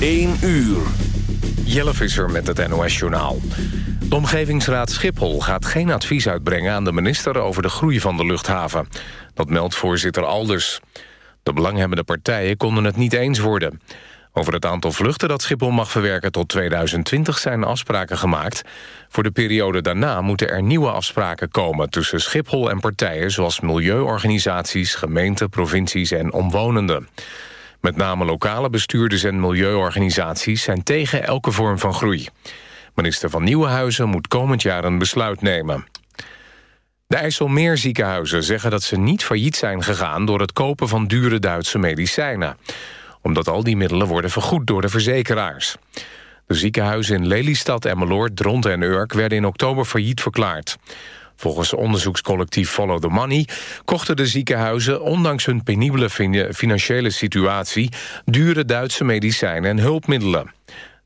1 uur. Jelle Visser met het NOS-journaal. De Omgevingsraad Schiphol gaat geen advies uitbrengen aan de minister... over de groei van de luchthaven. Dat meldt voorzitter Alders. De belanghebbende partijen konden het niet eens worden. Over het aantal vluchten dat Schiphol mag verwerken tot 2020 zijn afspraken gemaakt. Voor de periode daarna moeten er nieuwe afspraken komen... tussen Schiphol en partijen zoals milieuorganisaties, gemeenten, provincies en omwonenden. Met name lokale bestuurders en milieuorganisaties zijn tegen elke vorm van groei. Minister van Nieuwenhuizen moet komend jaar een besluit nemen. De IJsselmeerziekenhuizen zeggen dat ze niet failliet zijn gegaan... door het kopen van dure Duitse medicijnen. Omdat al die middelen worden vergoed door de verzekeraars. De ziekenhuizen in Lelystad, Emmeloord, Dronten en Urk... werden in oktober failliet verklaard. Volgens onderzoekscollectief Follow the Money kochten de ziekenhuizen, ondanks hun penibele financiële situatie, dure Duitse medicijnen en hulpmiddelen.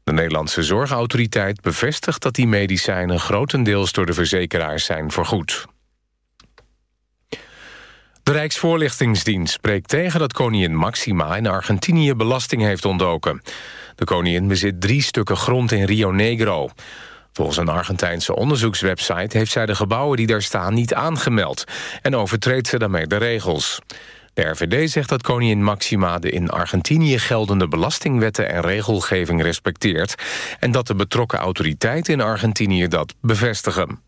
De Nederlandse Zorgautoriteit bevestigt dat die medicijnen grotendeels door de verzekeraars zijn vergoed. De Rijksvoorlichtingsdienst spreekt tegen dat koningin Maxima in Argentinië belasting heeft ontdoken. De koningin bezit drie stukken grond in Rio Negro. Volgens een Argentijnse onderzoekswebsite heeft zij de gebouwen die daar staan niet aangemeld en overtreedt ze daarmee de regels. De RVD zegt dat koningin Maxima de in Argentinië geldende belastingwetten en regelgeving respecteert en dat de betrokken autoriteiten in Argentinië dat bevestigen.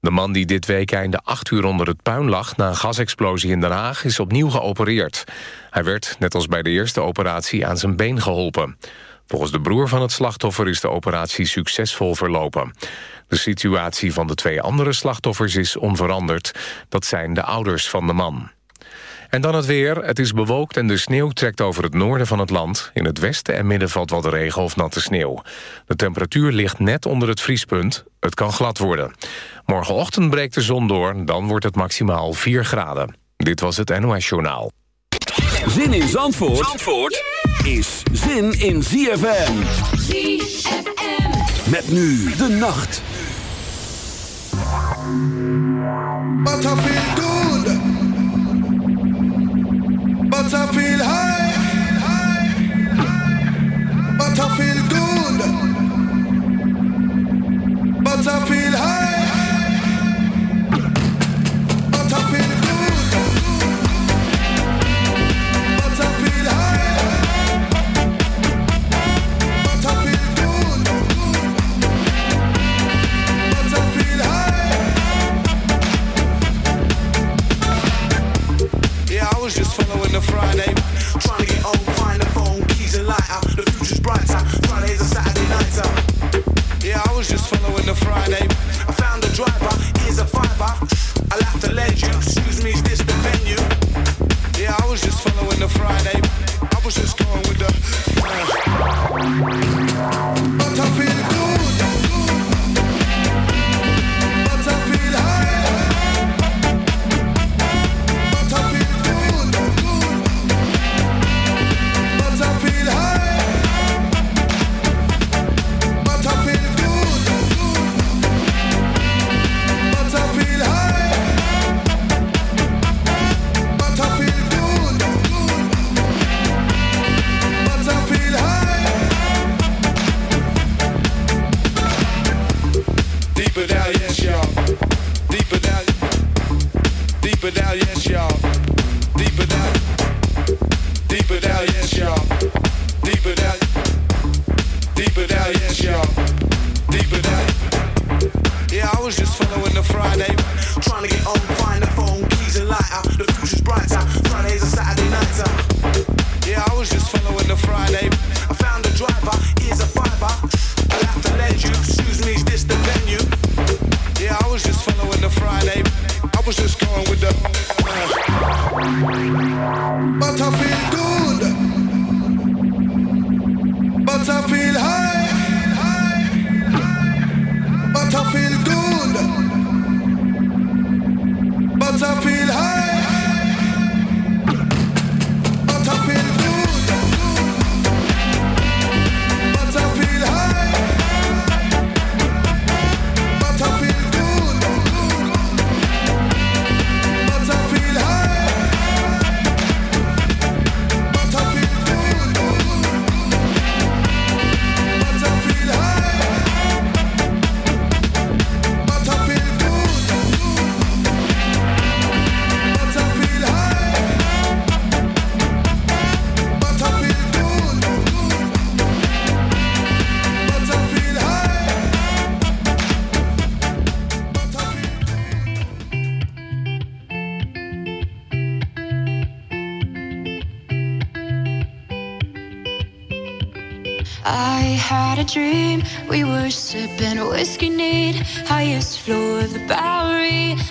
De man die dit week einde acht uur onder het puin lag... na een gasexplosie in Den Haag is opnieuw geopereerd. Hij werd, net als bij de eerste operatie, aan zijn been geholpen. Volgens de broer van het slachtoffer is de operatie succesvol verlopen. De situatie van de twee andere slachtoffers is onveranderd. Dat zijn de ouders van de man. En dan het weer. Het is bewolkt en de sneeuw trekt over het noorden van het land. In het westen en midden valt wat regen of natte sneeuw. De temperatuur ligt net onder het vriespunt. Het kan glad worden. Morgenochtend breekt de zon door. Dan wordt het maximaal 4 graden. Dit was het NOS Journaal. Zin in Zandvoort, Zandvoort? is zin in ZFM. ZFM. Met nu de nacht. But I feel good. But I feel high. But I feel good. But I feel high. was just following the Friday. Trying to get home. find the phone, keys and light out. The future's bright out. Fridays a Saturday nights out. Yeah, I was just following the Friday. I found a driver, here's a fiver. I'll have to let you. Excuse me, is this the venue? Yeah, I was just following the Friday. I was just going with the. Uh,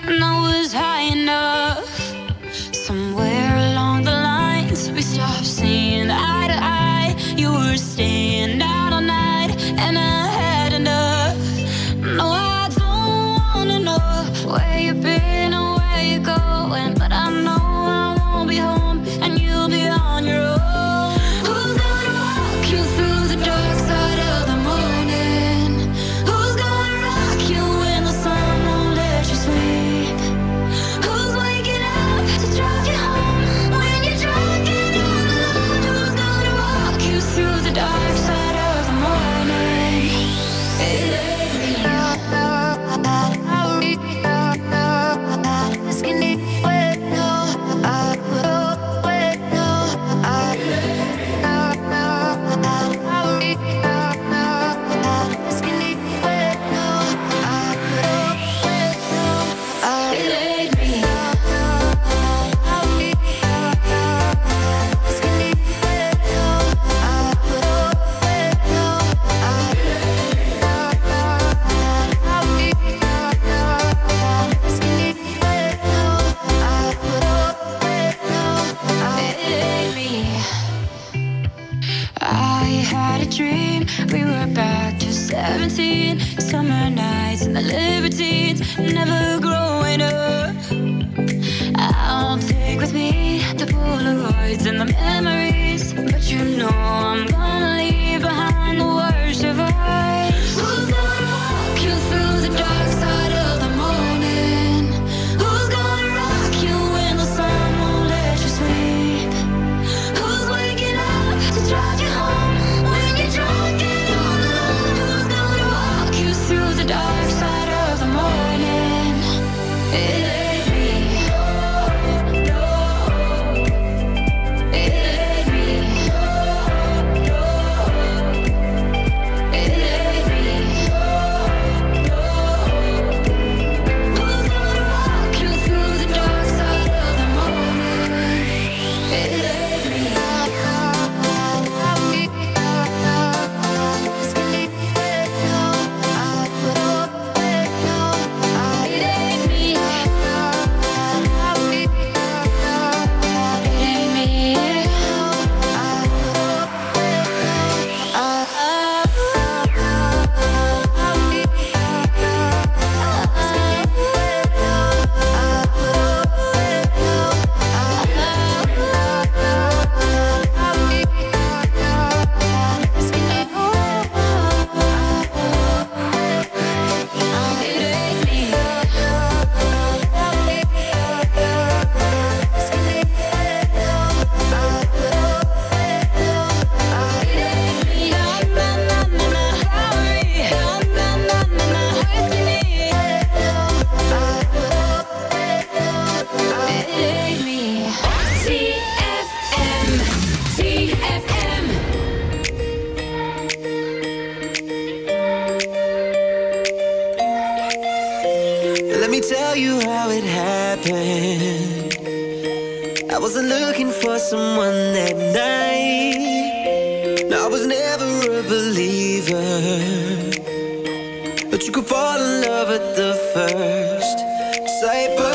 and I was high enough. say, but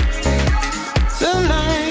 the night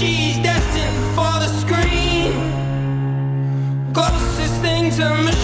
she's destined for the screen. Closest thing to me.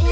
Yeah.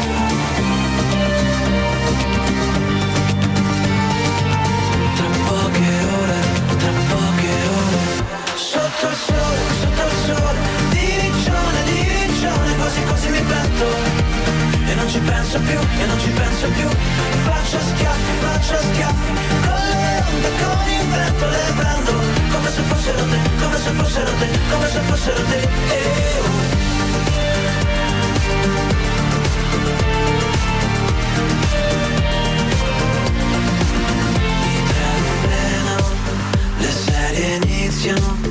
sotto il sole, sotto il sole di di diviccione, quasi quasi mi prendo E non ci penso più, e non ci penso più Faccio schiaffi, faccio schiaffi Con le onde, con il vento le prendo Come se fossero te, come se fossero te, come se fossero te eh, oh. iniziano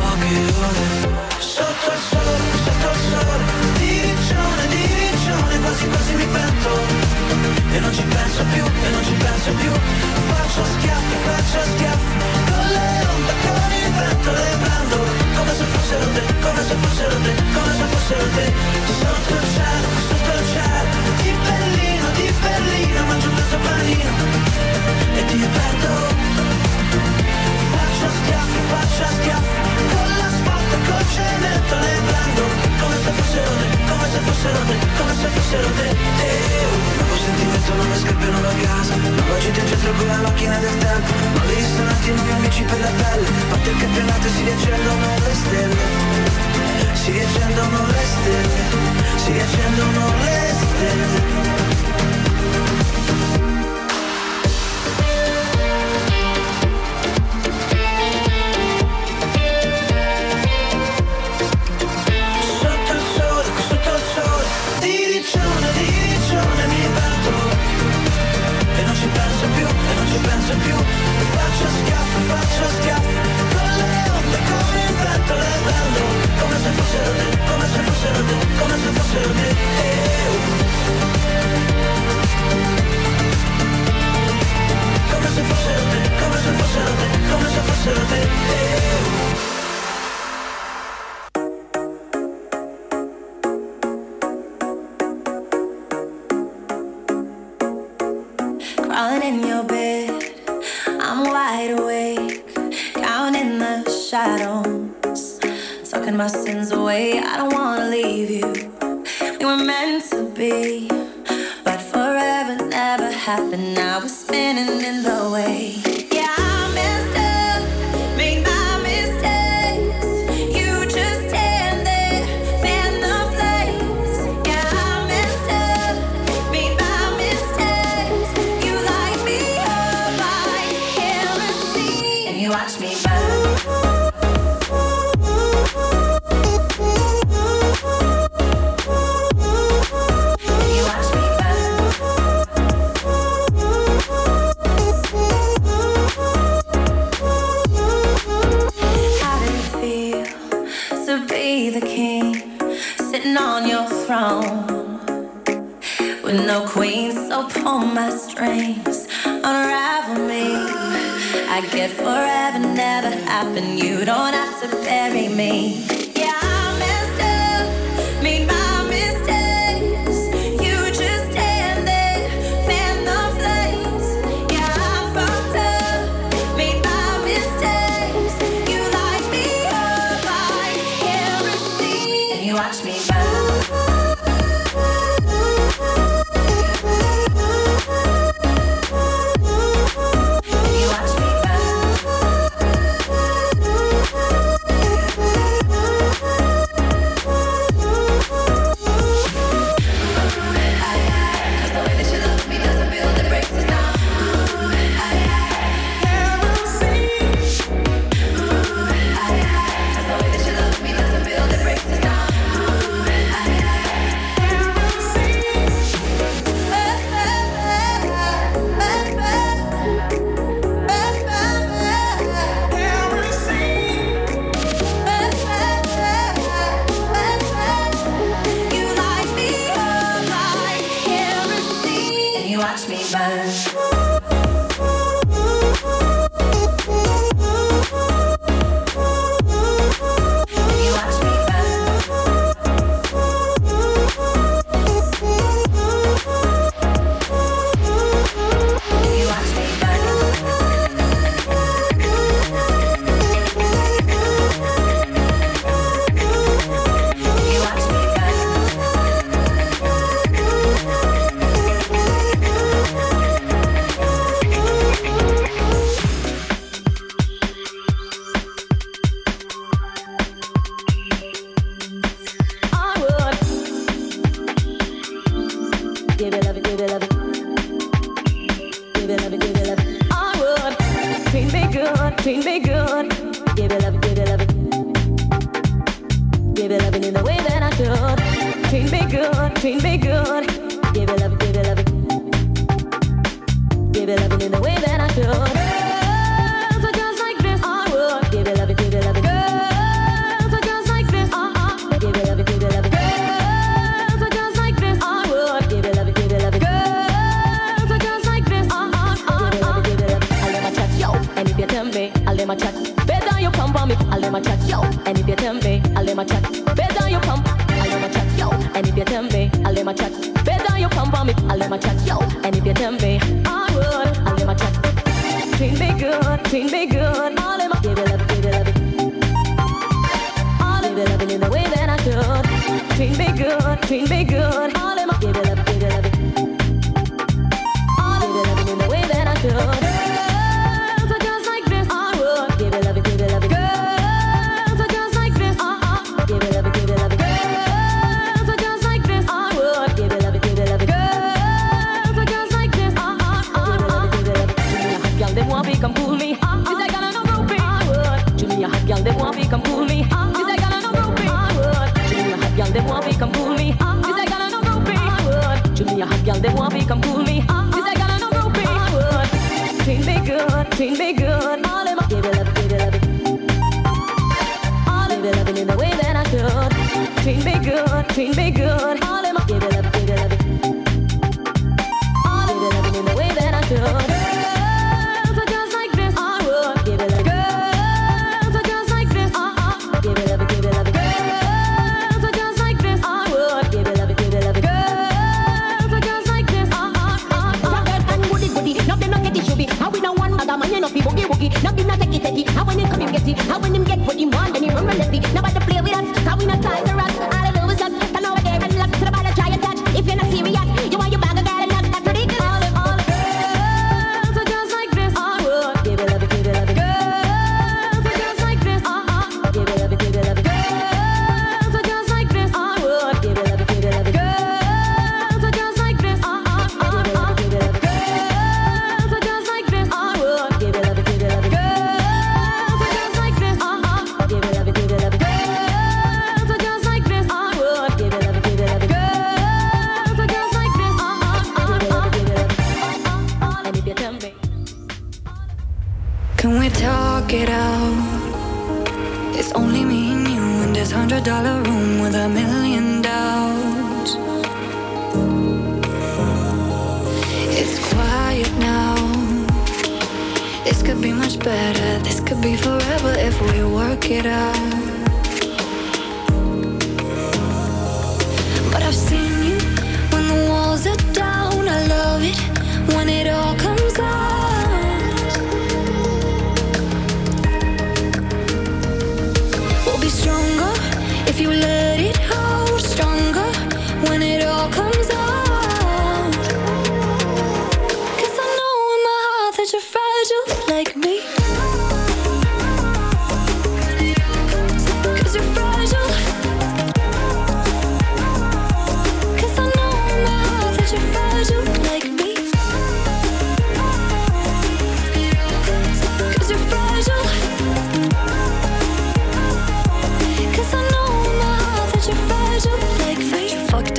filone Sotto il sole, sotto il sole Direzione, direzione Quasi quasi mi pento E non ci penso più, e non ci penso più Faccio schiaffi, faccio schiaffi Con le onde, con il vento Le prendo Come se fossero te, come se fossero te